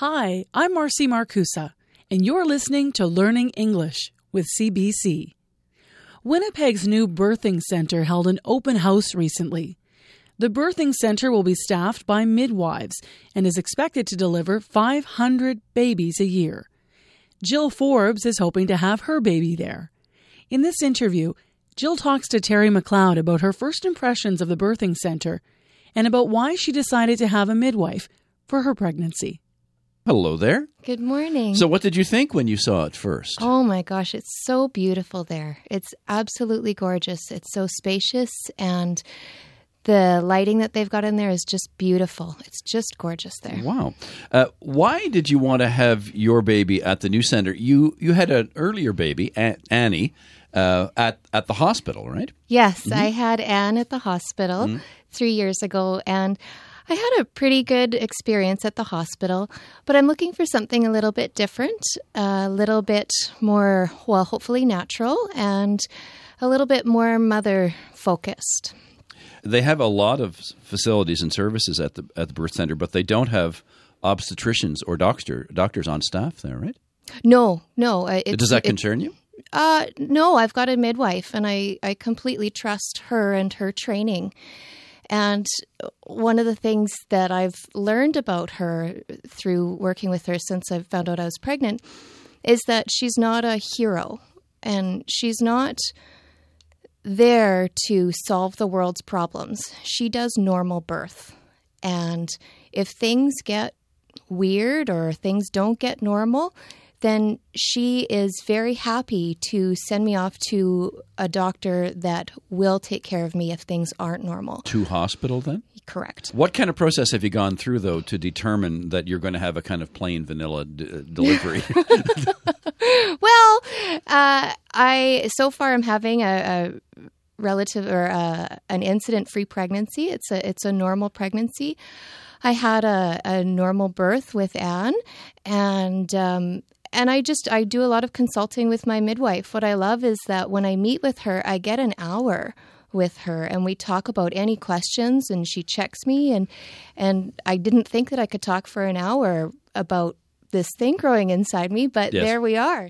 Hi, I'm Marcy Markusa, and you're listening to Learning English with CBC. Winnipeg's new birthing center held an open house recently. The birthing center will be staffed by midwives and is expected to deliver 500 babies a year. Jill Forbes is hoping to have her baby there. In this interview, Jill talks to Terry McLeod about her first impressions of the birthing center and about why she decided to have a midwife for her pregnancy. Hello there. Good morning. So, what did you think when you saw it first? Oh my gosh, it's so beautiful there. It's absolutely gorgeous. It's so spacious, and the lighting that they've got in there is just beautiful. It's just gorgeous there. Wow. Uh, why did you want to have your baby at the new center? You you had an earlier baby, Annie, uh, at at the hospital, right? Yes, mm-hmm. I had Anne at the hospital mm-hmm. three years ago, and I had a pretty good experience at the hospital, but I'm looking for something a little bit different, a little bit more, well, hopefully natural, and a little bit more mother focused. They have a lot of facilities and services at the at the birth center, but they don't have obstetricians or doctor doctors on staff there, right? No, no. Does that concern you? Uh, no, I've got a midwife, and I I completely trust her and her training. And one of the things that I've learned about her through working with her since I found out I was pregnant is that she's not a hero and she's not there to solve the world's problems. She does normal birth. And if things get weird or things don't get normal, then she is very happy to send me off to a doctor that will take care of me if things aren't normal. To hospital, then? Correct. What kind of process have you gone through, though, to determine that you're going to have a kind of plain vanilla d- uh, delivery? well, uh, I so far I'm having a, a relative or a, uh, an incident-free pregnancy. It's a it's a normal pregnancy. I had a, a normal birth with Anne, and um, and I just I do a lot of consulting with my midwife. What I love is that when I meet with her, I get an hour with her and we talk about any questions and she checks me and and I didn't think that I could talk for an hour about this thing growing inside me, but yes. there we are.